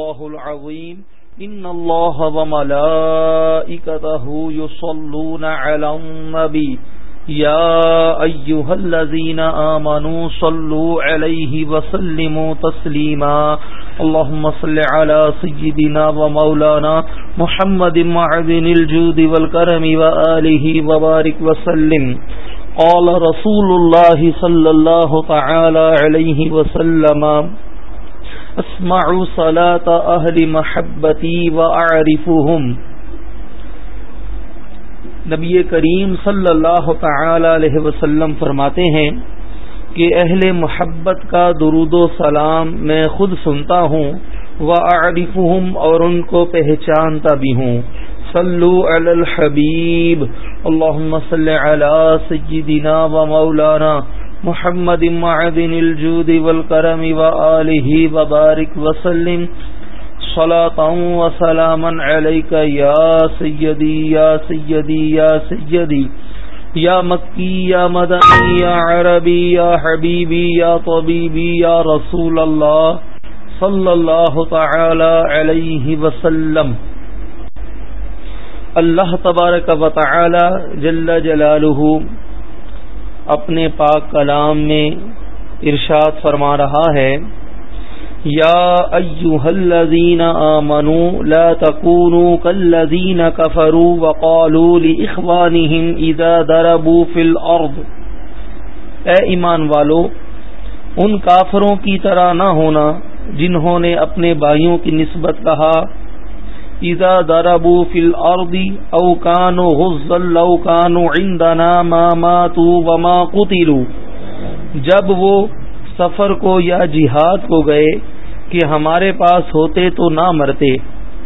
الله العظيم إن الله وملائكته يصلون على النبي يا أيها الذين آمنوا صلوا عليه وسلموا تسليما اللهم صل على سيدنا ومولانا محمد معذن الجود والكرم وآله وبارك وسلم قال رسول الله صلى الله تعالى عليه وسلم اسمعوا صلاة اہل محبتی واعرفوهم نبی کریم صلی اللہ تعالی علیہ وسلم فرماتے ہیں کہ اہل محبت کا درود و سلام میں خود سنتا ہوں واعرفوهم اور ان کو پہچانتا بھی ہوں۔ صلو علی الحبیب، اللہم صلی علی سیدنا و مولانا محمد معدن الجود والکرم وآلہ وبارک وسلم صلاة وسلاما علیک یا سیدی یا سیدی یا سیدی، یا مکی، یا مدنی، یا عربی، یا حبیبی، یا طبیبی، یا رسول اللہ صلی اللہ تعالی علیہ وسلم۔ اللہ تبارک و تعالی جل جلالہ اپنے پاک کلام میں ارشاد فرما رہا ہے۔ یا ایوہ الذین آمنوا لا تکونوا کالذین کفروا وقالوا لإخوانهم اذا دربوا فی الارض۔ اے ایمان والو، ان کافروں کی طرح نہ ہونا جنہوں نے اپنے بھائیوں کی نسبت کہا۔ اذا ضربوا في الارض او كانوا غزا لو كانوا عندنا ما ماتوا وما قتلوا۔ جب وہ سفر کو یا جہاد کو گئے کہ ہمارے پاس ہوتے تو نہ مرتے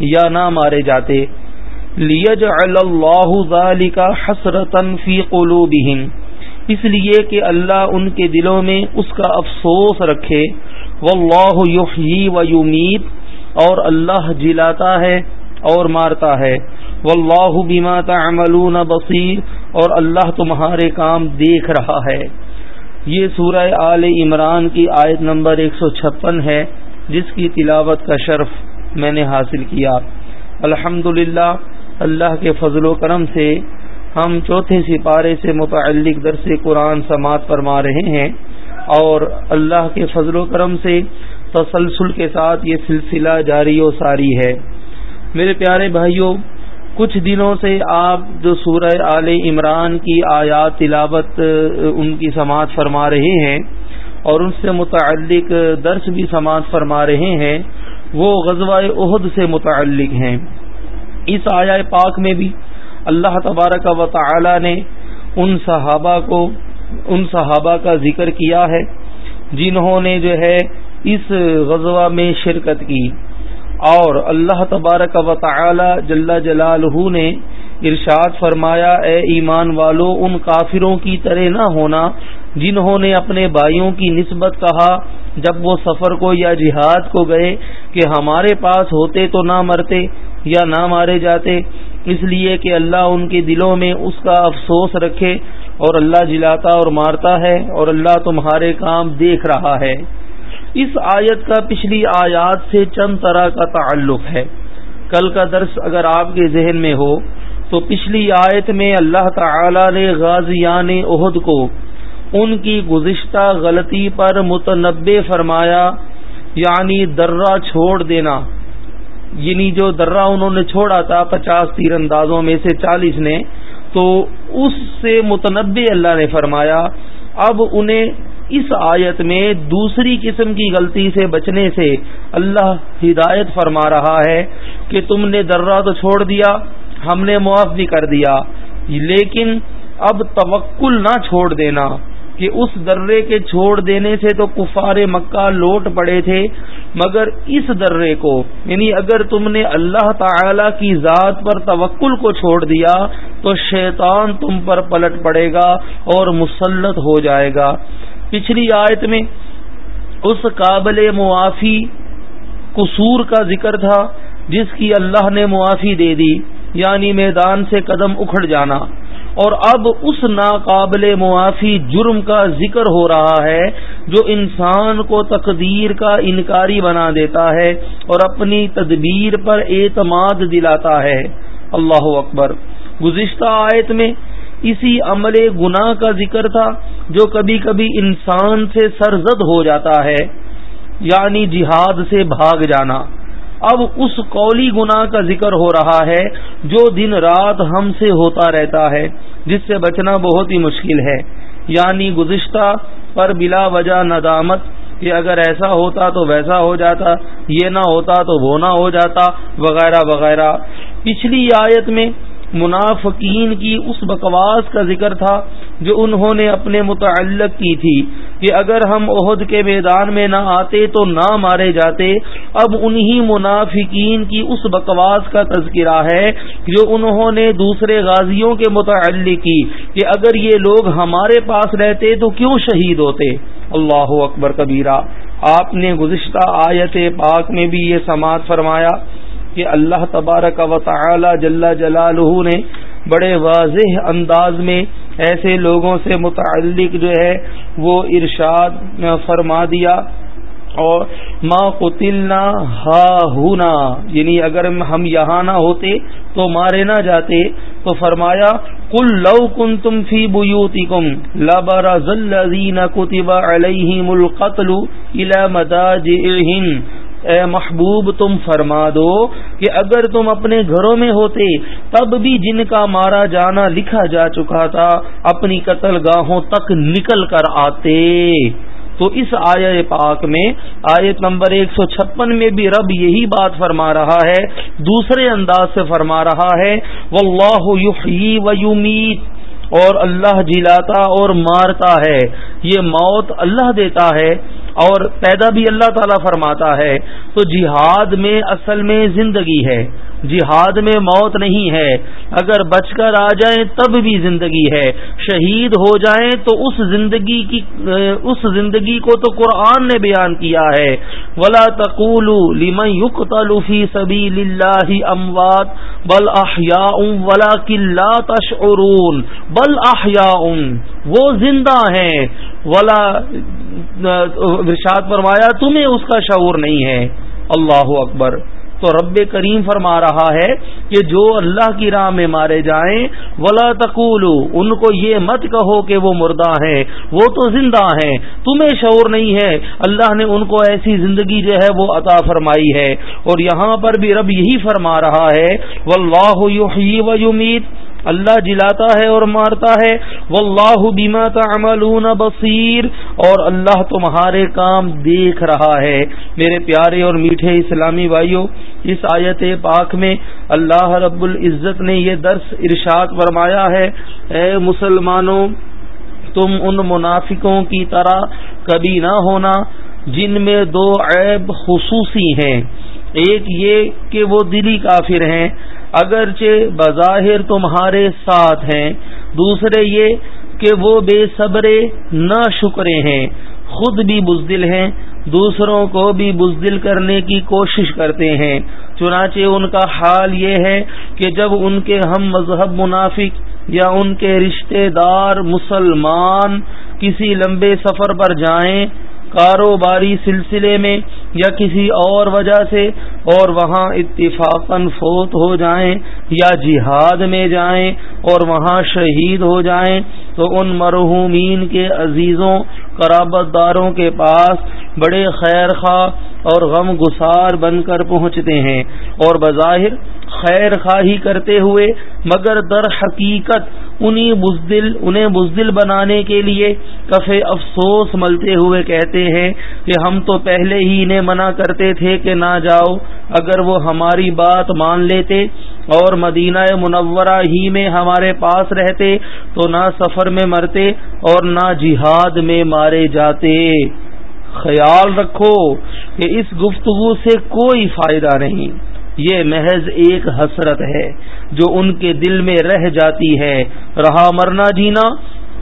یا نہ مارے جاتے۔ لیجعل اللہ ذالک حسرتا فی قلوبہم اس لیے کہ اللہ ان کے دلوں میں اس کا افسوس رکھے۔ واللہ یحیی و یمیت اور اللہ جلاتا ہے۔ اور مارتا ہے۔ واللہ بما تعملون بصیر اور اللہ تمہارے کام دیکھ رہا ہے۔ یہ سورہ آل عمران کی آیت نمبر 156 ہے، جس کی تلاوت کا شرف میں نے حاصل کیا۔ الحمد اللہ کے فضل و کرم سے ہم چوتھے سپارے سے متعلق درس قرآن سماعت فرما رہے ہیں اور اللہ کے فضل و کرم سے تسلسل کے ساتھ یہ سلسلہ جاری و ساری ہے۔ میرے پیارے بھائیوں، کچھ دنوں سے آپ جو سورہ آل عمران کی آیات تلاوت ان کی سماعت فرما رہے ہیں اور ان سے متعلق درس بھی سماعت فرما رہے ہیں، وہ غزوہ عہد سے متعلق ہیں۔ اس آیا پاک میں بھی اللہ تبارک و تعالی نے ان صحابہ کو، ان صحابہ کا ذکر کیا ہے، جنہوں نے جو ہے اس غزوہ میں شرکت کی۔ اور اللہ تبارک و تعالی جل جلالہ نے ارشاد فرمایا، اے ایمان والو، ان کافروں کی طرح نہ ہونا، جنہوں نے اپنے بھائیوں کی نسبت کہا، جب وہ سفر کو یا جہاد کو گئے کہ ہمارے پاس ہوتے تو نہ مرتے یا نہ مارے جاتے، اس لیے کہ اللہ ان کے دلوں میں اس کا افسوس رکھے اور اللہ جلاتا اور مارتا ہے اور اللہ تمہارے کام دیکھ رہا ہے۔ اس آیت کا پچھلی آیات سے چند طرح کا تعلق ہے۔ کل کا درس اگر آپ کے ذہن میں ہو، تو پچھلی آیت میں اللہ تعالی نے غازیان عہد کو ان کی گزشتہ غلطی پر متنبع فرمایا یعنی درہ چھوڑ دینا۔ یعنی جو درہ انہوں نے چھوڑا تھا پچاس تیر اندازوں میں سے چالیس نے، تو اس سے متنبع اللہ نے فرمایا، اب انہیں اس آیت میں دوسری قسم کی غلطی سے بچنے سے اللہ ہدایت فرما رہا ہے کہ تم نے درہ تو چھوڑ دیا، ہم نے معاف بھی کر دیا، لیکن اب توکل نہ چھوڑ دینا کہ اس درے کے چھوڑ دینے سے تو کفار مکہ لوٹ پڑے تھے، مگر اس درے کو یعنی اگر تم نے اللہ تعالی کی ذات پر توکل کو چھوڑ دیا تو شیطان تم پر پلٹ پڑے گا اور مسلط ہو جائے گا۔ پچھلی آیت میں اس قابل معافی قصور کا ذکر تھا جس کی اللہ نے معافی دے دی یعنی میدان سے قدم اکھڑ جانا۔ اور اب اس ناقابل معافی جرم کا ذکر ہو رہا ہے جو انسان کو تقدیر کا انکاری بنا دیتا ہے اور اپنی تدبیر پر اعتماد دلاتا ہے۔ اللہ اکبر۔ گزشتہ آیت میں اسی عمل گناہ کا ذکر تھا جو کبھی کبھی انسان سے سرزد ہو جاتا ہے یعنی جہاد سے بھاگ جانا۔ اب اس قولی گناہ کا ذکر ہو رہا ہے جو دن رات ہم سے ہوتا رہتا ہے، جس سے بچنا بہت ہی مشکل ہے۔ یعنی گزشتہ پر بلا وجہ ندامت کہ اگر ایسا ہوتا تو ویسا ہو جاتا، یہ نہ ہوتا تو وہ نہ ہو جاتا، وغیرہ وغیرہ۔ پچھلی آیت میں منافقین کی اس بکواس کا ذکر تھا جو انہوں نے اپنے متعلق کی تھی کہ اگر ہم عہد کے میدان میں نہ آتے تو نہ مارے جاتے۔ اب انہی منافقین کی اس بکواس کا تذکرہ ہے جو انہوں نے دوسرے غازیوں کے متعلق کی کہ اگر یہ لوگ ہمارے پاس رہتے تو کیوں شہید ہوتے؟ اللہ اکبر کبیرہ، آپ نے گزشتہ آیت پاک میں بھی یہ سماعت فرمایا۔ کہ اللہ تبارک و تعالی جل جلالہ نے بڑے واضح انداز میں ایسے لوگوں سے متعلق جو ہے وہ ارشاد فرما دیا اور ما قتلنا ہا ہونا یعنی اگر ہم یہاں نہ ہوتے تو مارے نہ جاتے، تو فرمایا کل لو کن تم فی بوتی کم لبر ذلین کتب علیہم القتل الى اے محبوب تم فرما دو کہ اگر تم اپنے گھروں میں ہوتے تب بھی جن کا مارا جانا لکھا جا چکا تھا اپنی قتل گاہوں تک نکل کر آتے۔ تو اس آیا پاک میں آیت نمبر ایک سو چھپن میں بھی رب یہی بات فرما رہا ہے، دوسرے انداز سے فرما رہا ہے واللہ یحیی و یمیت اور اللہ جلاتا اور مارتا ہے، یہ موت اللہ دیتا ہے اور پیدا بھی اللہ تعالی فرماتا ہے۔ تو جہاد میں اصل میں زندگی ہے۔ جہاد میں موت نہیں ہے۔ اگر بچ کر آ جائیں تب بھی زندگی ہے۔ شہید ہو جائیں تو اس زندگی کی، اس زندگی کو تو قرآن نے بیان کیا ہے۔ ولا تقول لمن يقتل في سبيل الله اموات بل احياء ولكن لا تشعرون بل احياء وہ زندہ ہیں۔ ولا، ارشاد فرمایا، تمہیں اس کا شعور نہیں ہے۔ اللہ اکبر۔ تو رب کریم فرما رہا ہے کہ جو اللہ کی راہ میں مارے جائیں، ولا تقول ان کو یہ مت کہو کہ وہ مردہ ہیں، وہ تو زندہ ہیں، تمہیں شعور نہیں ہے۔ اللہ نے ان کو ایسی زندگی جو ہے وہ عطا فرمائی ہے۔ اور یہاں پر بھی رب یہی فرما رہا ہے واللہ یحیی و یمیت اللہ جلاتا ہے اور مارتا ہے۔ واللہ بما تعملون بصیر اور اللہ تمہارے کام دیکھ رہا ہے۔ میرے پیارے اور میٹھے اسلامی بھائیوں اس آیت پاک میں اللہ رب العزت نے یہ درس ارشاد فرمایا ہے۔ اے مسلمانوں، تم ان منافقوں کی طرح کبھی نہ ہونا جن میں دو عیب خصوصی ہیں۔ ایک یہ کہ وہ دلی کافر ہیں۔ اگرچہ بظاہر تمہارے ساتھ ہیں، دوسرے یہ کہ وہ بے صبرے نہ شکرے ہیں۔ خود بھی بزدل ہیں، دوسروں کو بھی بزدل کرنے کی کوشش کرتے ہیں۔ چنانچہ ان کا حال یہ ہے کہ جب ان کے ہم مذہب منافق یا ان کے رشتہ دار مسلمان کسی لمبے سفر پر جائیں، کاروباری سلسلے میں یا کسی اور وجہ سے اور وہاں اتفاقاً فوت ہو جائیں یا جہاد میں جائیں اور وہاں شہید ہو جائیں، تو ان مرحومین کے عزیزوں قرابت داروں کے پاس بڑے خیر خواہ اور غم گسار بن کر پہنچتے ہیں اور بظاہر خیر خواہی کرتے ہوئے مگر در حقیقت انہیں بزدل انہیں بزدل بنانے کے لیے کفے افسوس ملتے ہوئے کہتے ہیں کہ ہم تو پہلے ہی انہیں منع کرتے تھے کہ نہ جاؤ، اگر وہ ہماری بات مان لیتے اور مدینہ منورہ ہی میں ہمارے پاس رہتے تو نہ سفر میں مرتے اور نہ جہاد میں مارے جاتے۔ خیال رکھو کہ اس گفتگو سے کوئی فائدہ نہیں۔ یہ محض ایک حسرت ہے جو ان کے دل میں رہ جاتی ہے۔ رہا مرنا جینا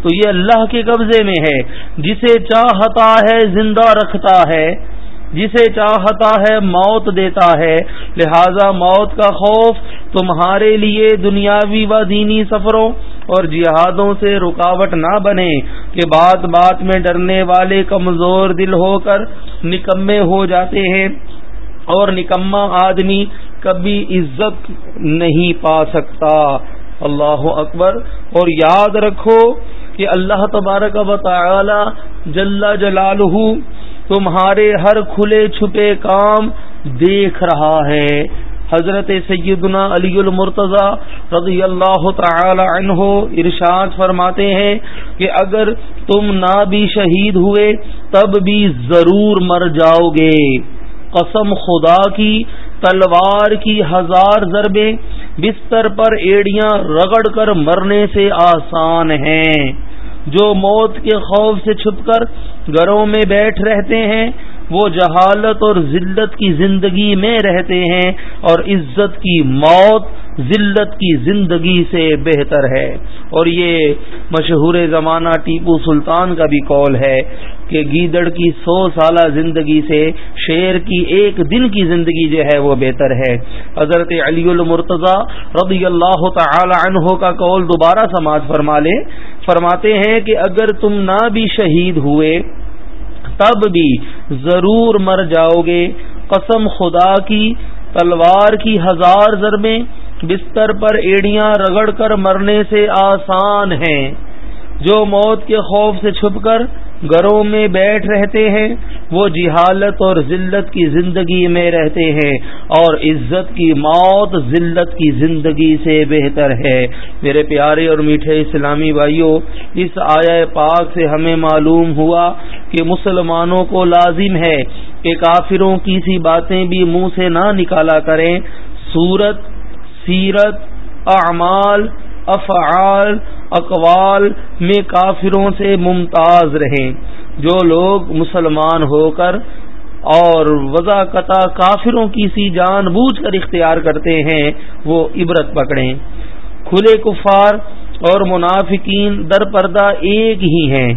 تو یہ اللہ کے قبضے میں ہے۔ جسے چاہتا ہے زندہ رکھتا ہے، جسے چاہتا ہے موت دیتا ہے۔ لہذا موت کا خوف تمہارے لیے دنیاوی و دینی سفروں اور جہادوں سے رکاوٹ نہ بنے کہ بات بات میں ڈرنے والے کمزور دل ہو کر نکمے ہو جاتے ہیں اور نکما آدمی کبھی عزت نہیں پا سکتا۔ اللہ اکبر۔ اور یاد رکھو کہ اللہ تبارک و تعالی جل جلالہ تمہارے ہر کھلے چھپے کام دیکھ رہا ہے۔ حضرت سیدنا علی المرتضی رضی اللہ تعالی عنہ ارشاد فرماتے ہیں کہ اگر تم نہ بھی شہید ہوئے، تب بھی ضرور مر جاؤ گے۔ قسم خدا کی، تلوار کی ہزار ضربیں بستر پر ایڑیاں رگڑ کر مرنے سے آسان ہیں۔ جو موت کے خوف سے چھپ کر گھروں میں بیٹھ رہتے ہیں، وہ جہالت اور ذلت کی زندگی میں رہتے ہیں اور عزت کی موت ذلت کی زندگی سے بہتر ہے۔ اور یہ مشہور زمانہ ٹیپو سلطان کا بھی قول ہے کہ گیدڑ کی سو سالہ زندگی سے شیر کی ایک دن کی زندگی جو ہے وہ بہتر ہے۔ حضرت علی المرتضی رضی اللہ تعالی عنہ کا قول دوبارہ سماج فرما لے، فرماتے ہیں کہ اگر تم نہ بھی شہید ہوئے، تب بھی ضرور مر جاؤ گے۔ قسم خدا کی، تلوار کی ہزار ضربیں بستر پر ایڑیاں رگڑ کر مرنے سے آسان ہیں۔ جو موت کے خوف سے چھپ کر گھروں میں بیٹھ رہتے ہیں، وہ جہالت اور ذلت کی زندگی میں رہتے ہیں اور عزت کی موت ذلت کی زندگی سے بہتر ہے۔ میرے پیارے اور میٹھے اسلامی بھائیوں اس آیا پاک سے ہمیں معلوم ہوا کہ مسلمانوں کو لازم ہے کہ کافروں کی سی باتیں بھی منہ سے نہ نکالا کریں۔ صورت سیرت، اعمال، افعال، اقوال میں کافروں سے ممتاز رہیں۔ جو لوگ مسلمان ہو کر اور وضاقت کافروں کی سی جان بوجھ کر اختیار کرتے ہیں، وہ عبرت پکڑیں۔ کھلے کفار اور منافقین در پردہ ایک ہی ہیں۔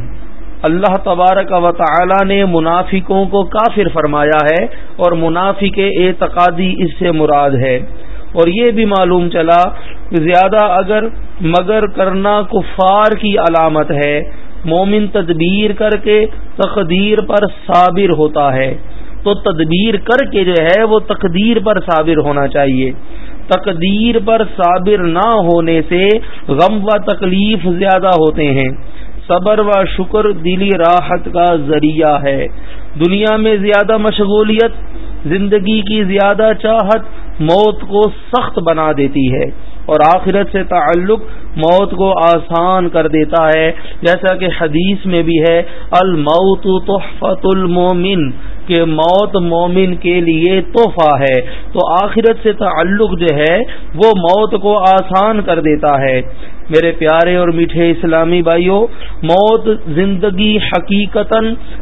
اللہ تبارک و تعالی نے منافقوں کو کافر فرمایا ہے اور منافق اعتقادی اس سے مراد ہے۔ اور یہ بھی معلوم چلا کہ زیادہ اگر مگر کرنا کفار کی علامت ہے، مومن تدبیر کر کے تقدیر پر صابر ہوتا ہے۔ تو تدبیر کر کے جو ہے وہ تقدیر پر صابر ہونا چاہیے۔ تقدیر پر صابر نہ ہونے سے غم و تکلیف زیادہ ہوتے ہیں۔ صبر و شکر دلی راحت کا ذریعہ ہے۔ دنیا میں زیادہ مشغولیت، زندگی کی زیادہ چاہت موت کو سخت بنا دیتی ہے اور آخرت سے تعلق موت کو آسان کر دیتا ہے جیسا کہ حدیث میں بھی ہے، الموت تحفت المومن کہ موت مومن کے لیے تحفہ ہے تو آخرت سے تعلق جو ہے وہ موت کو آسان کر دیتا ہے۔ میرے پیارے اور میٹھے اسلامی بھائیوں موت زندگی حقیقتا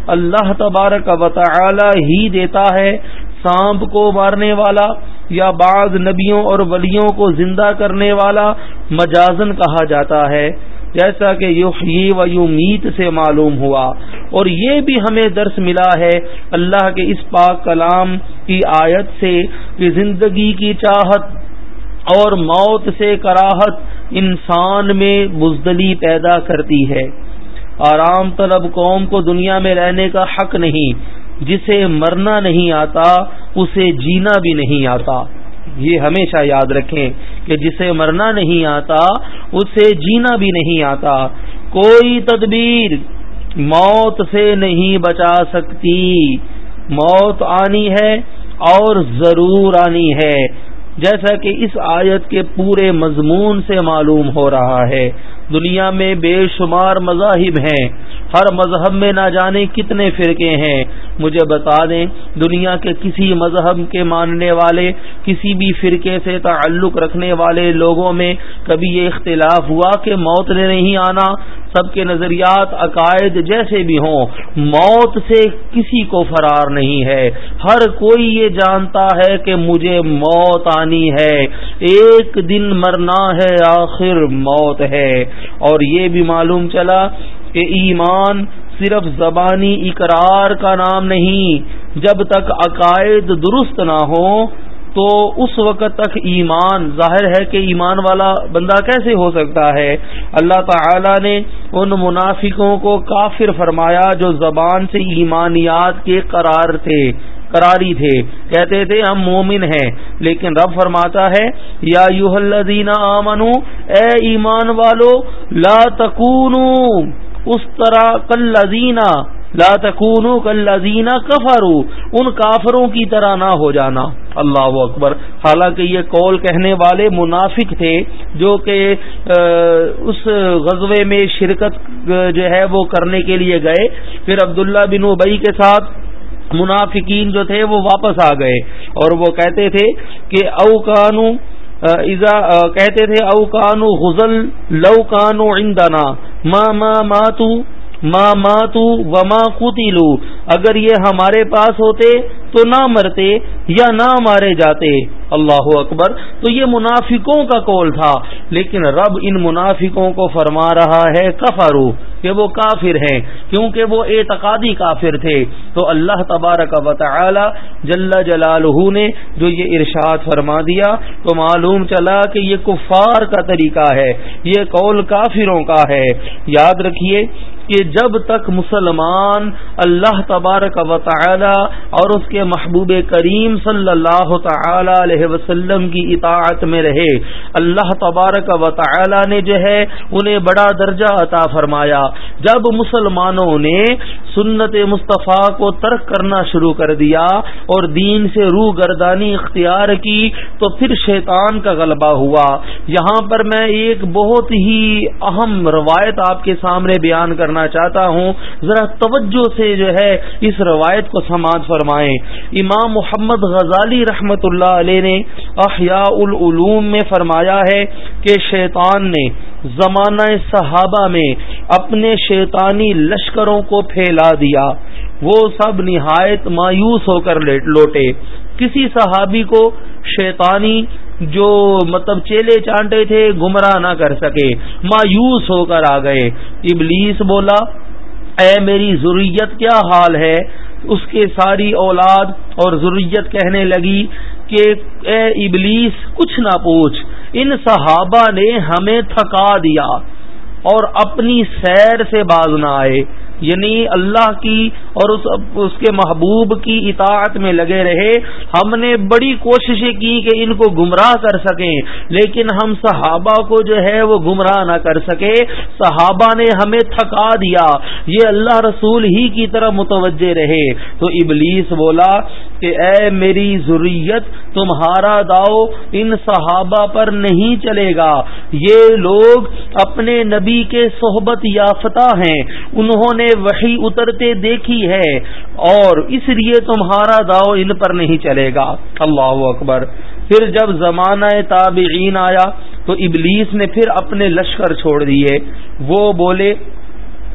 اللہ تبارک و تعالی ہی دیتا ہے۔ سانپ کو مارنے والا یا بعض نبیوں اور ولیوں کو زندہ کرنے والا مجازن کہا جاتا ہے۔ جیسا کہ و یومیت سے معلوم ہوا۔ اور یہ بھی ہمیں درس ملا ہے اللہ کے اس پاک کلام کی آیت سے کہ زندگی کی چاہت اور موت سے کراہت انسان میں بزدلی پیدا کرتی ہے۔ آرام طلب قوم کو دنیا میں رہنے کا حق نہیں، جسے مرنا نہیں آتا، اسے جینا بھی نہیں آتا۔ یہ ہمیشہ یاد رکھیں کہ جسے مرنا نہیں آتا، اسے جینا بھی نہیں آتا۔ کوئی تدبیر موت سے نہیں بچا سکتی۔ موت آنی ہے اور ضرور آنی ہے۔ جیسا کہ اس آیت کے پورے مضمون سے معلوم ہو رہا ہے۔ دنیا میں بے شمار مذاہب ہیں۔ ہر مذہب میں نہ جانے کتنے فرقے ہیں۔ مجھے بتا دیں، دنیا کے کسی مذہب کے ماننے والے، کسی بھی فرقے سے تعلق رکھنے والے لوگوں میں کبھی یہ اختلاف ہوا کہ موت نے نہیں آنا۔ سب کے نظریات عقائد جیسے بھی ہوں، موت سے کسی کو فرار نہیں ہے۔ ہر کوئی یہ جانتا ہے کہ مجھے موت آنی ہے۔ ایک دن مرنا ہے، آخر موت ہے۔ اور یہ بھی معلوم چلا کہ ایمان صرف زبانی اقرار کا نام نہیں، جب تک عقائد درست نہ ہو تو اس وقت تک ایمان، ظاہر ہے کہ ایمان والا بندہ کیسے ہو سکتا ہے؟ اللہ تعالی نے ان منافقوں کو کافر فرمایا جو زبان سے ایمانیات کے قرار تھے۔ قراری تھے۔ کہتے تھے، ہم مومن ہیں۔ لیکن رب فرماتا ہے، یا یو الذین آمنو، اے ایمان والو، لا تکونو اس طرح کل لذینہ لا تکونو کل لذینہ کفرو ان کافروں کی طرح نہ ہو جانا۔ اللہ اکبر۔ حالانکہ یہ قول کہنے والے منافق تھے، جو کہ اس غزوے میں شرکت، جو ہے، وہ کرنے کے لیے گئے۔ پھر عبداللہ بن ابئی کے ساتھ منافقین جو تھے وہ واپس آ گئے اور وہ کہتے تھے کہ او کانو کہتے تھے او کانو غزل لو کانو عندنا، ما ما ماتو ما ماتو وما قتلوا اگر یہ ہمارے پاس ہوتے تو نہ مرتے یا نہ مارے جاتے۔ اللہ اکبر۔ تو یہ منافقوں کا کول تھا۔ لیکن رب ان منافقوں کو فرما رہا ہے کفارو کہ وہ کافر ہیں، کیونکہ وہ اعتقادی کافر تھے۔ تو اللہ تبارک و تعالی جل جلالہ نے جو یہ ارشاد فرما دیا، تو معلوم چلا کہ یہ کفار کا طریقہ ہے۔ یہ قول کافروں کا ہے۔ یاد رکھیے کہ جب تک مسلمان اللہ تبارک و تعالی اور اس کے محبوب کریم صلی اللہ تعالی علیہ وسلم کی اطاعت میں رہے، اللہ تبارک و تعالی نے جو ہے انہیں بڑا درجہ عطا فرمایا۔ جب مسلمانوں نے سنت مصطفیٰ کو ترک کرنا شروع کر دیا اور دین سے روح گردانی اختیار کی، تو پھر شیطان کا غلبہ ہوا۔ یہاں پر میں ایک بہت ہی اہم روایت آپ کے سامنے بیان کرنا چاہتا ہوں، ذرا توجہ سے جو ہے اس روایت کو سماج فرمائیں۔ امام محمد غزالی رحمت اللہ علیہ نے احیاء العلوم میں فرمایا ہے کہ شیطان نے زمانہ صحابہ میں اپنے شیطانی لشکروں کو پھیلا دیا۔ وہ سب نہایت مایوس ہو کر لوٹے۔ کسی صحابی کو شیطانی جو مطلب چیلے چانٹے تھے، گمراہ نہ کر سکے۔ مایوس ہو کر آ گئے۔ ابلیس بولا، اے میری ضروریت کیا حال ہے؟ اس کے ساری اولاد اور ضروریت کہنے لگی کہ، اے ابلیس، کچھ نہ پوچھ۔ ان صحابہ نے ہمیں تھکا دیا اور اپنی سیر سے باز نہ آئے۔ یعنی اللہ کی اور اس اس کے محبوب کی اطاعت میں لگے رہے۔ ہم نے بڑی کوششیں کی کہ ان کو گمراہ کر سکیں، لیکن ہم صحابہ کو جو ہے وہ گمراہ نہ کر سکے۔ صحابہ نے ہمیں تھکا دیا، یہ اللہ رسول ہی کی طرح متوجہ رہے۔ تو ابلیس بولا کہ اے میری ضروریت تمہارا داؤ ان صحابہ پر نہیں چلے گا۔ یہ لوگ اپنے نبی کے صحبت یافتہ ہیں۔ انہوں نے وہی اترتے دیکھی ہے اور اس لیے تمہارا داؤ ان پر نہیں چلے گا۔ اللہ اکبر۔ پھر جب زمانہ تابعین آیا تو ابلیس نے پھر اپنے لشکر چھوڑ دیے۔ وہ بولے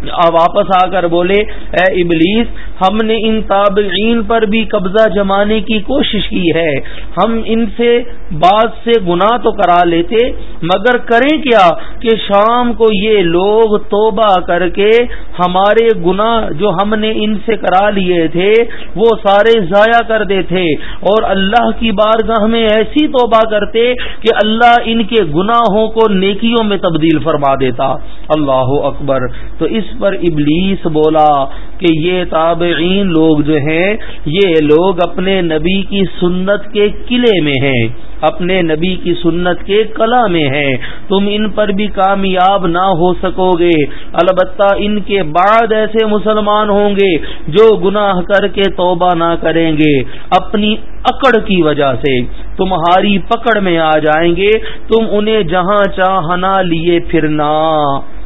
واپس آ کر بولے، اے ابلیس، ہم نے ان تابعین پر بھی قبضہ جمانے کی کوشش کی ہے۔ ہم ان سے بعض سے گناہ تو کرا لیتے، مگر کریں کیا کہ شام کو یہ لوگ توبہ کر کے ہمارے گناہ جو ہم نے ان سے کرا لیے تھے، وہ سارے ضائع کر دیتے۔ اور اللہ کی بارگاہ میں ایسی توبہ کرتے کہ اللہ ان کے گناہوں کو نیکیوں میں تبدیل فرما دیتا۔ اللہ اکبر۔ تو اس پر ابلیس بولا کہ یہ تابعین لوگ جو ہیں، یہ لوگ اپنے نبی کی سنت کے قلعے میں ہیں، اپنے نبی کی سنت کے کلا میں ہیں۔ تم ان پر بھی کامیاب نہ ہو سکو گے۔ البتہ ان کے بعد ایسے مسلمان ہوں گے جو گناہ کر کے توبہ نہ کریں گے۔ اپنی اکڑ کی وجہ سے تمہاری پکڑ میں آ جائیں گے، تم انہیں جہاں چاہنا لیے پھرنا۔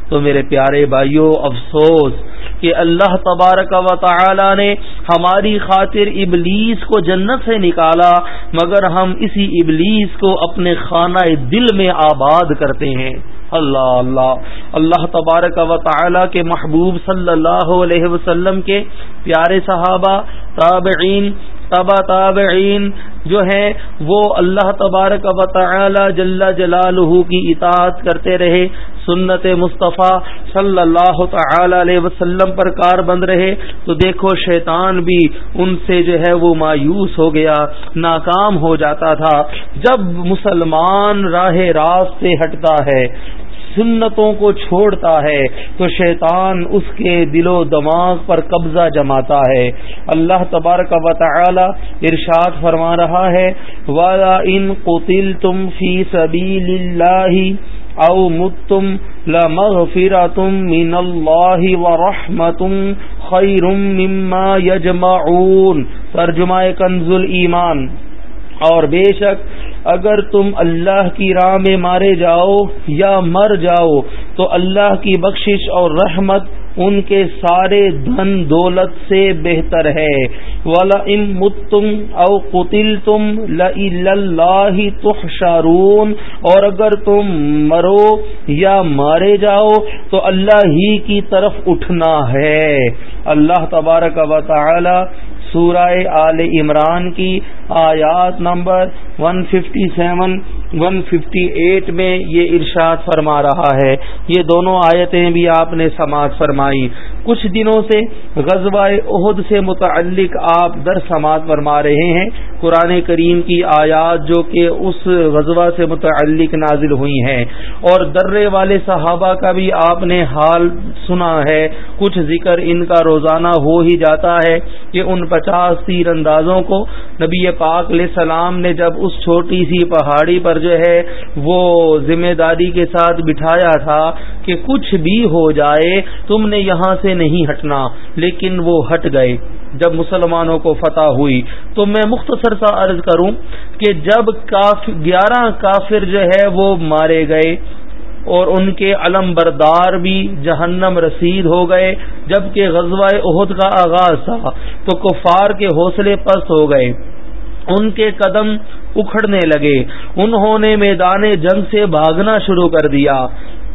تو میرے پیارے بھائیوں افسوس کہ اللہ تبارک و تعالی نے ہماری خاطر ابلیس کو جنت سے نکالا، مگر ہم اسی ابلیس کو اپنے خانہ دل میں آباد کرتے ہیں۔ اللہ اللہ۔ اللہ تبارک و تعالی کے محبوب صلی اللہ علیہ وسلم کے پیارے صحابہ، تابعین، تبا تابعین جو ہیں وہ اللہ تبارک و تعالی جل جلالہ کی اطاعت کرتے رہے، سنت مصطفیٰ صلی اللہ تعالی علیہ وسلم پر کار بند رہے۔ تو دیکھو شیطان بھی ان سے جو ہے وہ مایوس ہو گیا، ناکام ہو جاتا تھا۔ جب مسلمان راہ راست سے ہٹتا ہے سنتوں کو چھوڑتا ہے تو شیطان اس کے دل و دماغ پر قبضہ جماتا ہے۔ اللہ تبارک و تعالی ارشاد فرما رہا ہے والا ان قطل تم فی سبیل اللہ او متم لمغفرتم من اللہ ورحمتم خیر مما یجمعون ترجمہ کنز ایمان اور بے شک اگر تم اللہ کی راہ میں مارے جاؤ یا مر جاؤ، تو اللہ کی بخشش اور رحمت ان کے سارے دھن دولت سے بہتر ہے۔ والا ام متم او قتل تم لاہ تحشارون اور اگر تم مرو یا مارے جاؤ، تو اللہ ہی کی طرف اٹھنا ہے۔ اللہ تبارک و تعالی سورہ آل عمران کی آیات نمبر 157 158 میں یہ ارشاد فرما رہا ہے۔ یہ دونوں آیتیں بھی آپ نے سماعت فرمائی۔ کچھ دنوں سے غزوہ عہد سے متعلق آپ در سماعت فرما رہے ہیں۔ قرآن کریم کی آیات جو کہ اس غزوہ سے متعلق نازل ہوئی ہیں۔ اور درے والے صحابہ کا بھی آپ نے حال سنا ہے۔ کچھ ذکر ان کا روزانہ ہو ہی جاتا ہے کہ ان پچاس تیر اندازوں کو نبی پاک علیہ السلام نے جب اس چھوٹی سی پہاڑی پر جو ہے وہ ذمہ داری کے ساتھ بٹھایا تھا کہ کچھ بھی ہو جائے، تم نے یہاں سے نہیں ہٹنا، لیکن وہ ہٹ گئے۔ جب مسلمانوں کو فتح ہوئی، تو میں مختصر سا عرض کروں کہ جب گیارہ کافر جو ہے، وہ مارے گئے اور ان کے علم بردار بھی جہنم رسید ہو گئے، جبکہ غزوہ عہد کا آغاز تھا، تو کفار کے حوصلے پست ہو گئے۔ ان کے قدم اکھڑنے لگے۔ انہوں نے میدان جنگ سے بھاگنا شروع کر دیا۔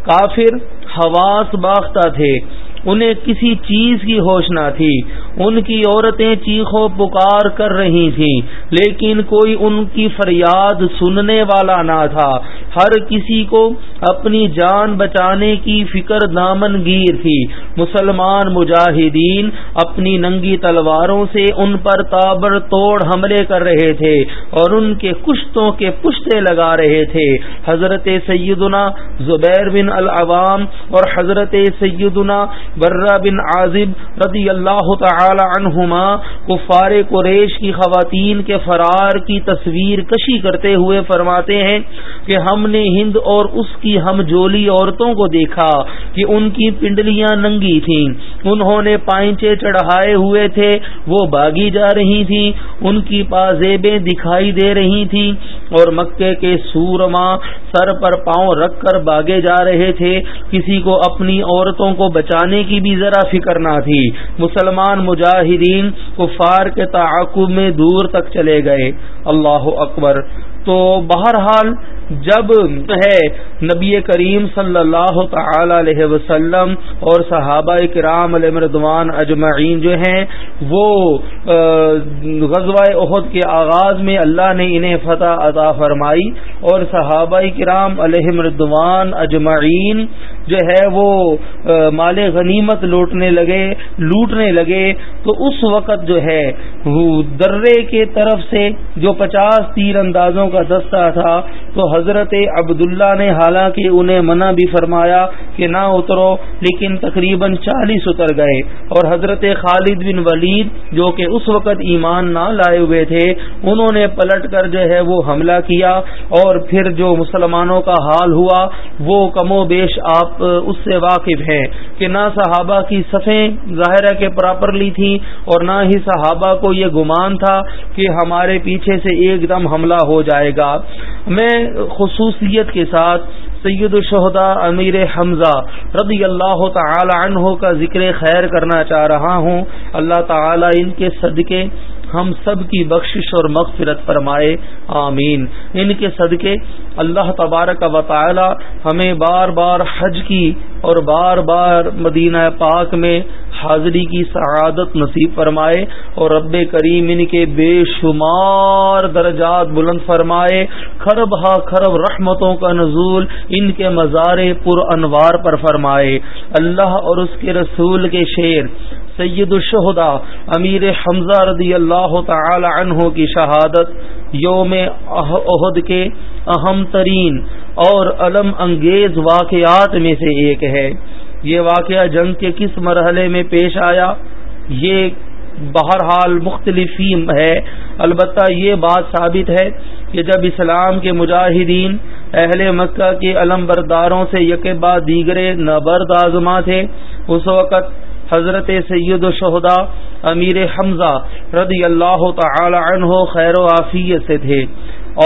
کافر حواس باختہ تھے۔ انہیں کسی چیز کی ہوش نہ تھی۔ ان کی عورتیں چیخو پکار کر رہی تھیں، لیکن کوئی ان کی فریاد سننے والا نہ تھا۔ ہر کسی کو اپنی جان بچانے کی فکر دامن گیر تھی۔ مسلمان مجاہدین اپنی ننگی تلواروں سے ان پر تابر توڑ حملے کر رہے تھے اور ان کے کشتوں کے پشتے لگا رہے تھے۔ حضرت سیدنا زبیر بن العوام اور حضرت سیدنا برہ بن عازب رضی اللہ تعالی عنہما کفار قریش کی خواتین کے فرار کی تصویر کشی کرتے ہوئے فرماتے ہیں کہ ہم نے ہند اور اس کی ہم جولی عورتوں کو دیکھا کہ ان کی پنڈلیاں ننگی تھیں۔ انہوں نے پائنچے چڑھائے ہوئے تھے، وہ باغی جا رہی تھی ان کی پازیبیں دکھائی دے رہی تھی اور مکے کے سورما سر پر پاؤں رکھ کر باغے جا رہے تھے۔ کسی کو اپنی عورتوں کو بچانے کی بھی ذرا فکر نہ تھی۔ مسلمان مجاہدین کفار کے تعاقب میں دور تک چلے گئے۔ اللہ اکبر۔ تو بہرحال جب ہے نبی کریم صلی اللہ تعالی علیہ وسلم اور صحابہ کرام علیہ مردوان اجمعین جو ہیں، وہ غزوہ عہد کے آغاز میں اللہ نے انہیں فتح عطا فرمائی اور صحابہ کرام علیہ مردوان اجمعین جو ہے وہ مال غنیمت لوٹنے لگے لوٹنے لگے۔ تو اس وقت جو ہے درے کے طرف سے جو پچاس تیر اندازوں کا دستہ تھا، تو حضرت عبداللہ نے حالانکہ انہیں منع بھی فرمایا کہ نہ اترو، لیکن تقریباً چالیس اتر گئے۔ اور حضرت خالد بن ولید، جو کہ اس وقت ایمان نہ لائے ہوئے تھے، انہوں نے پلٹ کر جو ہے وہ حملہ کیا۔ اور پھر جو مسلمانوں کا حال ہوا، وہ کم و بیش آپ، اس سے واقف ہیں کہ نہ صحابہ کی صفیں ظاہرہ کے پراپرلی تھی اور نہ ہی صحابہ کو یہ گمان تھا کہ ہمارے پیچھے سے ایک دم حملہ ہو جائے گا۔ میں خصوصیت کے ساتھ سید الشہدا امیر حمزہ رضی اللہ تعالی عنہ کا ذکر خیر کرنا چاہ رہا ہوں۔ اللہ تعالی ان کے صدقے ہم سب کی بخشش اور مغفرت فرمائے۔ آمین۔ ان کے صدقے اللہ تبارک و تعالی ہمیں بار بار حج کی اور بار بار مدینہ پاک میں حاضری کی سعادت نصیب فرمائے اور رب کریم ان کے بے شمار درجات بلند فرمائے۔ خرب ہا خرب رحمتوں کا نزول ان کے مزار پر انوار پر فرمائے۔ اللہ اور اس کے رسول کے شیر سید الشہدا امیر حمزہ رضی اللہ تعالی عنہ کی شہادت۔ یوم عہد کے اہم ترین اور علم انگیز واقعات میں سے ایک ہے۔ یہ واقعہ جنگ کے کس مرحلے میں پیش آیا؟ یہ بہرحال مختلف ہے۔ البتہ یہ بات ثابت ہے کہ جب اسلام کے مجاہدین اہل مکہ کے علم برداروں سے یک بعد دیگرے نبرد آزما تھے، اس وقت حضرت سید الشہدا امیر حمزہ رضی اللہ تعالی عنہ خیر و عافیت سے تھے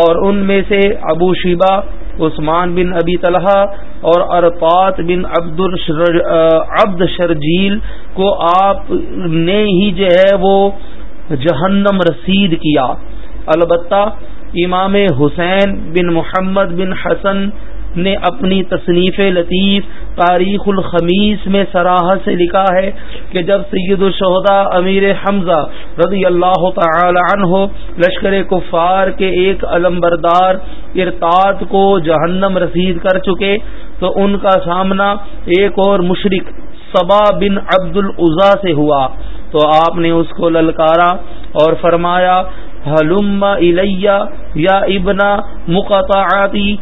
اور ان میں سے ابو شیبہ، عثمان بن ابی طلحہ اور ارپات بن عبد عبد شرجیل کو آپ نے ہی جو ہے وہ جہنم رسید کیا۔ البتہ امام حسین بن محمد بن حسن نے اپنی تصنیف لطیف تاریخ الخمیس میں سراحت سے لکھا ہے کہ جب سید الشہدا امیر حمزہ رضی اللہ تعالی عنہ لشکر کفار کے ایک علم بردار ارتاد کو جہنم رسید کر چکے، تو ان کا سامنا ایک اور مشرق صبا بن عبد العزا سے ہوا۔ تو آپ نے اس کو للکارا اور فرمایا حلم الیہ یا ابنا مقطعاتی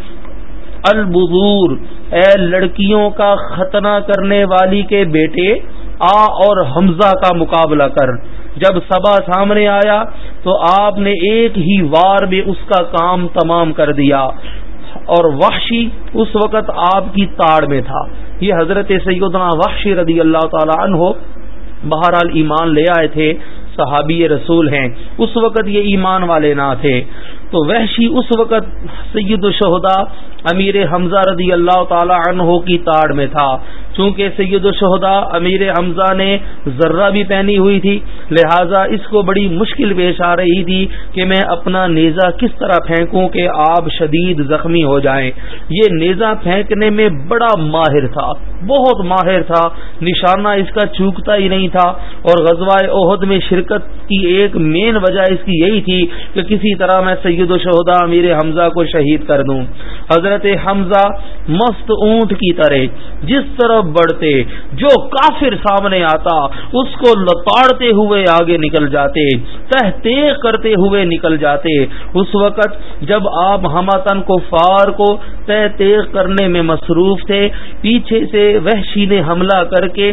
البذور اے لڑکیوں کا ختنہ کرنے والی کے بیٹے، آ اور حمزہ کا مقابلہ کر۔ جب سبا سامنے آیا تو آپ نے ایک ہی وار میں اس کا کام تمام کر دیا۔ اور وحشی اس وقت آپ کی تاڑ میں تھا۔ یہ حضرت سیدنا وحشی رضی اللہ تعالی عنہ بہرحال ایمان لے آئے تھے، صحابی رسول ہیں۔ اس وقت یہ ایمان والے نہ تھے۔ تو وحشی اس وقت سید الشہدا امیر حمزہ رضی اللہ تعالی عنہ کی تاڑ میں تھا۔ چونکہ سید الشہدا امیر حمزہ نے ذرہ بھی پہنی ہوئی تھی، لہذا اس کو بڑی مشکل پیش آ رہی تھی کہ میں اپنا نیزہ کس طرح پھینکوں کہ آپ شدید زخمی ہو جائیں۔ یہ نیزہ پھینکنے میں بڑا ماہر تھا، بہت ماہر تھا۔ نشانہ اس کا چوکتا ہی نہیں تھا اور غزوہ عہد میں شرکت کی ایک مین وجہ اس کی یہی تھی کہ کسی طرح میں سید الشہدا امیر حمزہ کو شہید کر دوں۔ حضرت حمزہ مست اونٹ کی طرح جس طرف بڑھتے، جو کافر سامنے آتا، اس کو لتاڑتے ہوئے آگے نکل جاتے تہتے کرتے ہوئے نکل جاتے۔ اس وقت جب آپ ہماتن کو فار کو تہ تیغ کرنے میں مصروف تھے، پیچھے سے وحشی نے حملہ کر کے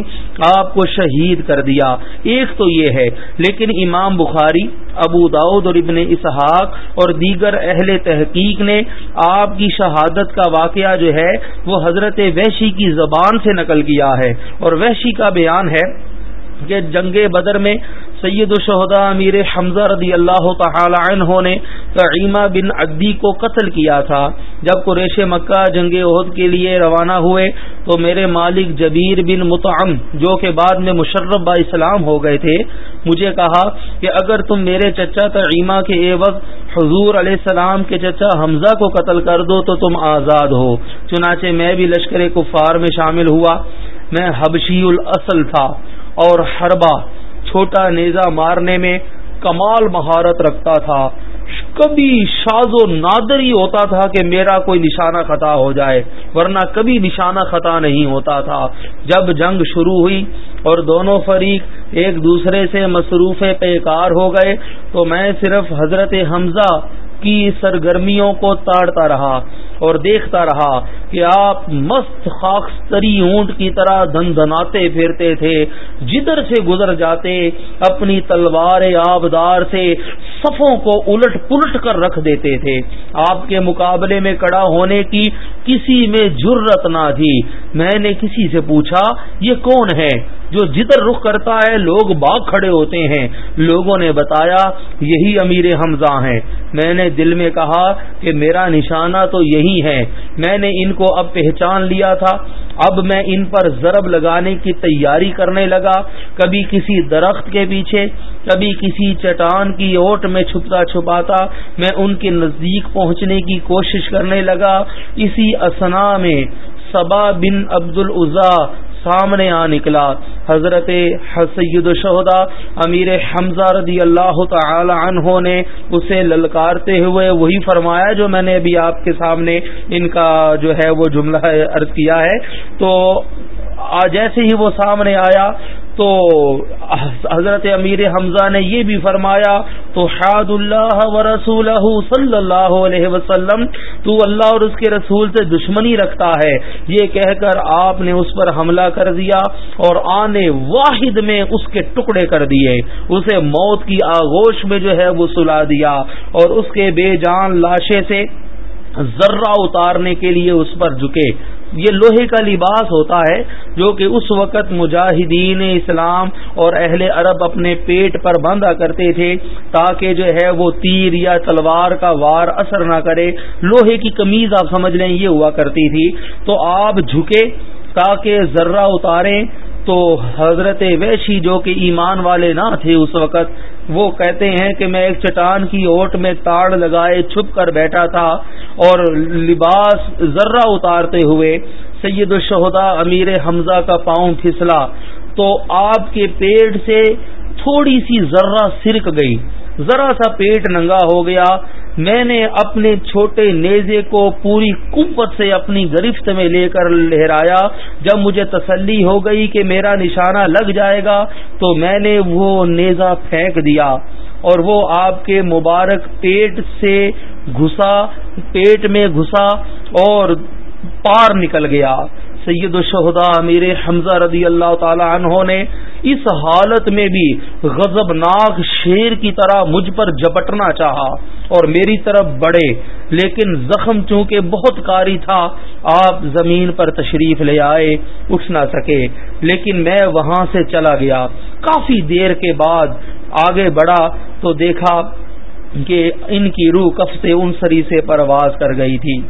آپ کو شہید کر دیا۔ ایک تو یہ ہے، لیکن امام بخاری، ابو داود اور ابن اسحاق اور دیگر اہل تحقیق نے آپ کی شہادت کا واقعہ جو ہے وہ حضرت وحشی کی زبان سے نقل کیا ہے اور وحشی کا بیان ہے کہ جنگ بدر میں سید الشہدا امیر حمزہ رضی اللہ تعالی عنہ نے تعیمہ بن عدی کو قتل کیا تھا۔ جب قریش مکہ جنگ عہد کے لیے روانہ ہوئے تو میرے مالک جبیر بن متعم جو کہ بعد میں مشرف با اسلام ہو گئے تھے، مجھے کہا کہ اگر تم میرے چچا تعیمہ کے اے وقت حضور علیہ السلام کے چچا حمزہ کو قتل کر دو تو تم آزاد ہو۔ چنانچہ میں بھی لشکر کفار میں شامل ہوا۔ میں حبشی الاصل تھا اور حربہ چھوٹا نیزا مارنے میں کمال مہارت رکھتا تھا۔ کبھی شاز و نادر ہی ہوتا تھا کہ میرا کوئی نشانہ خطا ہو جائے، ورنہ کبھی نشانہ خطا نہیں ہوتا تھا۔ جب جنگ شروع ہوئی اور دونوں فریق ایک دوسرے سے مصروف پیکار ہو گئے، تو میں صرف حضرت حمزہ کی سرگرمیوں کو تاڑتا رہا اور دیکھتا رہا کہ آپ مست خاکستری اونٹ کی طرح دھن دھناتے پھرتے تھے۔ جدھر سے گزر جاتے، اپنی تلوار آبدار سے صفوں کو الٹ پلٹ کر رکھ دیتے تھے۔ آپ کے مقابلے میں کڑا ہونے کی کسی میں جرت نہ تھی۔ میں نے کسی سے پوچھا، یہ کون ہے؟ جو جدھر رخ کرتا ہے، لوگ باغ کھڑے ہوتے ہیں۔ لوگوں نے بتایا، یہی امیر حمزہ ہیں۔ میں نے دل میں کہا کہ میرا نشانہ تو یہی ہے۔ میں نے ان کو اب پہچان لیا تھا۔ اب میں ان پر ضرب لگانے کی تیاری کرنے لگا۔ کبھی کسی درخت کے پیچھے، کبھی کسی چٹان کی اوٹ میں چھپتا چھپاتا میں ان کے نزدیک پہنچنے کی کوشش کرنے لگا۔ اسی اسنا میں سبا بن عبد العزا سامنے آ نکلا۔ حضرت حسید الشہدا امیر حمزہ رضی اللہ تعالی عنہ نے اسے للکارتے ہوئے وہی فرمایا جو میں نے ابھی آپ کے سامنے ان کا جو ہے وہ جملہ عرض کیا ہے۔ تو جیسے ہی وہ سامنے آیا تو حضرت امیر حمزہ نے یہ بھی فرمایا، تو حاد اللہ و رسول صلی اللہ علیہ وسلم، تو اللہ اور اس کے رسول سے دشمنی رکھتا ہے۔ یہ کہہ کر آپ نے اس پر حملہ کر دیا اور آنے واحد میں اس کے ٹکڑے کر دیے۔ اسے موت کی آغوش میں جو ہے وہ سلا دیا اور اس کے بے جان لاشے سے ذرہ اتارنے کے لیے اس پر جھکے۔ یہ لوہے کا لباس ہوتا ہے جو کہ اس وقت مجاہدین اسلام اور اہل عرب اپنے پیٹ پر باندھا کرتے تھے تاکہ جو ہے وہ تیر یا تلوار کا وار اثر نہ کرے۔ لوہے کی کمیز آپ سمجھ لیں، یہ ہوا کرتی تھی۔ تو آپ جھکے تاکہ ذرہ اتاریں تو حضرت ویشی جو کہ ایمان والے نہ تھے اس وقت وہ کہتے ہیں کہ میں ایک چٹان کی اوٹ میں تاڑ لگائے چھپ کر بیٹھا تھا اور لباس ذرہ اتارتے ہوئے سید الشہدا امیر حمزہ کا پاؤں پھسلا تو آپ کے پیٹ سے تھوڑی سی ذرہ سرک گئی۔ ذرا سا پیٹ ننگا ہو گیا۔ میں نے اپنے چھوٹے نیزے کو پوری قوت سے اپنی گرفت میں لے کر لہرایا۔ جب مجھے تسلی ہو گئی کہ میرا نشانہ لگ جائے گا، تو میں نے وہ نیزا پھینک دیا اور وہ آپ کے مبارک پیٹ سے گھسا، پیٹ میں گھسا اور پار نکل گیا۔ سید الشہدا امیر حمزہ رضی اللہ تعالی عنہ نے اس حالت میں بھی غضب ناک شیر کی طرح مجھ پر جپٹنا چاہا۔ اور میری طرف بڑھے، لیکن زخم چونکہ بہت کاری تھا، آپ زمین پر تشریف لے آئے، اٹھ نہ سکے۔ لیکن میں وہاں سے چلا گیا۔ کافی دیر کے بعد آگے بڑھا تو دیکھا کہ ان کی روح کف سے ان سری سے پرواز کر گئی تھی۔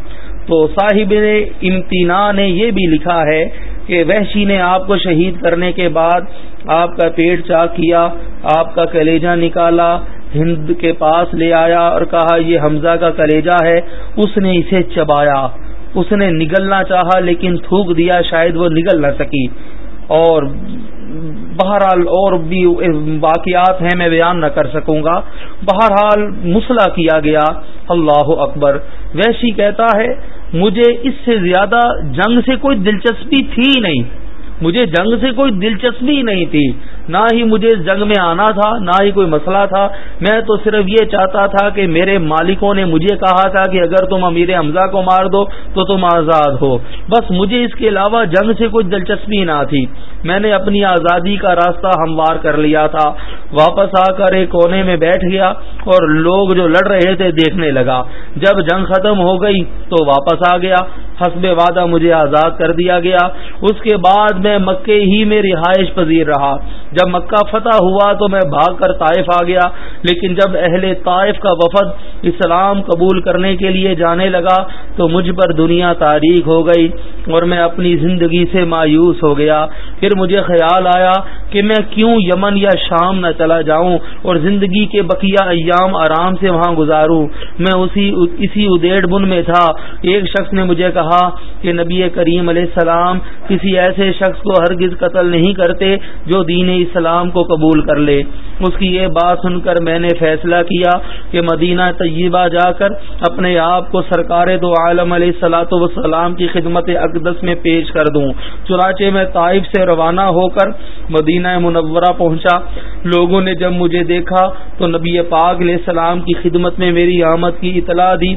تو صاحب امتنا نے یہ بھی لکھا ہے کہ وحشی نے آپ کو شہید کرنے کے بعد آپ کا پیٹ چاک کیا، آپ کا کلیجہ نکالا ہند کے پاس لے آیا اور کہا، یہ حمزہ کا کلیجہ ہے۔ اس نے اسے چبایا۔ اس نے نگلنا چاہا، لیکن تھوک دیا، شاید وہ نگل نہ سکی۔ اور بہرحال اور بھی واقعات ہیں، میں بیان نہ کر سکوں گا۔ بہرحال مسلح کیا گیا۔ اللہ اکبر۔ ویسی کہتا ہے، مجھے اس سے زیادہ جنگ سے کوئی دلچسپی تھی نہیں۔ مجھے جنگ سے کوئی دلچسپی نہیں تھی نہ ہی مجھے جنگ میں آنا تھا، نہ ہی کوئی مسئلہ تھا۔ میں تو صرف یہ چاہتا تھا کہ میرے مالکوں نے مجھے کہا تھا کہ اگر تم امیر حمزہ کو مار دو تو تم آزاد ہو۔ بس مجھے اس کے علاوہ جنگ سے کوئی دلچسپی نہ تھی۔ میں نے اپنی آزادی کا راستہ ہموار کر لیا تھا۔ واپس آ کر ایک کونے میں بیٹھ گیا اور لوگ جو لڑ رہے تھے دیکھنے لگا۔ جب جنگ ختم ہو گئی تو واپس آ گیا۔ حسب وعدہ مجھے آزاد کر دیا گیا۔ اس کے بعد میں مکے ہی میں رہائش پذیر رہا۔ جب مکہ فتح ہوا تو میں بھاگ کر طائف آ گیا، لیکن جب اہل طائف کا وفد اسلام قبول کرنے کے لیے جانے لگا تو مجھ پر دنیا تاریخ ہو گئی۔ اور میں اپنی زندگی سے مایوس ہو گیا۔ پھر مجھے خیال آیا کہ میں کیوں یمن یا شام نہ چلا جاؤں اور زندگی کے بقیہ ایام آرام سے وہاں گزاروں۔ میں اسی اسی ادیڑ بن میں تھا۔ ایک شخص نے مجھے کہا کہ نبی کریم علیہ السلام کسی ایسے شخص کو ہرگز قتل نہیں کرتے جو دین اسلام کو قبول کر لے۔ اس کی یہ بات سن کر میں نے فیصلہ کیا کہ مدینہ طیبہ جا کر اپنے آپ کو سرکار دو عالم علیہ السلاۃ وسلام کی خدمت اقدس میں پیش کر دوں۔ چنانچہ میں طائف سے روانہ ہو کر مدینہ منورہ پہنچا۔ لوگوں نے جب مجھے دیکھا تو نبی پاک علیہ السلام کی خدمت میں میری آمد کی اطلاع دی۔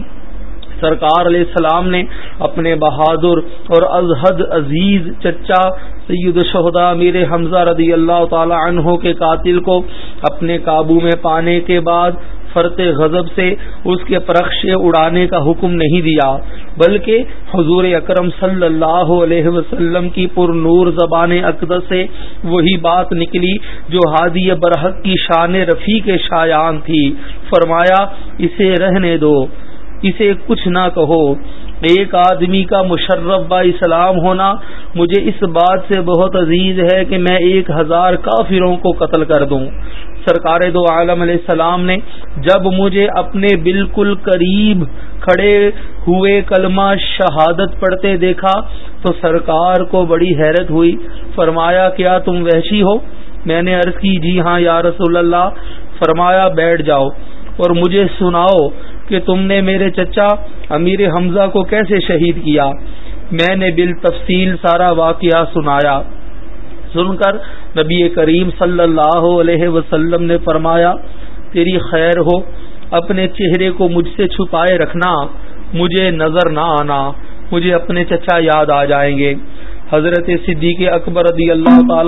سرکار علیہ السلام نے اپنے بہادر اور ازحد عزیز چچا سید شہدا میر حمزہ رضی اللہ تعالی عنہ کے قاتل کو اپنے قابو میں پانے کے بعد فرت غضب سے اس کے پرخشے اڑانے کا حکم نہیں دیا، بلکہ حضور اکرم صلی اللہ علیہ وسلم کی پر نور زبان اقدس سے وہی بات نکلی جو ہادی برحق کی شان رفیع کے شایان تھی۔ فرمایا، اسے رہنے دو، اسے کچھ نہ کہو۔ ایک آدمی کا مشرف با اسلام ہونا مجھے اس بات سے بہت عزیز ہے کہ میں ایک ہزار کافروں کو قتل کر دوں۔ سرکار دو عالم علیہ السلام نے جب مجھے اپنے بالکل قریب کھڑے ہوئے کلمہ شہادت پڑھتے دیکھا تو سرکار کو بڑی حیرت ہوئی۔ فرمایا، کیا تم وحشی ہو؟ میں نے عرض کی جی ہاں یا رسول اللہ۔ فرمایا، بیٹھ جاؤ اور مجھے سناؤ۔ کہ تم نے میرے چچا امیر حمزہ کو کیسے شہید کیا؟ میں نے بال تفصیل سارا واقعہ سنایا۔ سن کر نبی کریم صلی اللہ علیہ وسلم نے فرمایا، تیری خیر ہو، اپنے چہرے کو مجھ سے چھپائے رکھنا، مجھے نظر نہ آنا، مجھے اپنے چچا یاد آ جائیں گے۔ حضرت صدیق اکبر رضی اللہ تعالی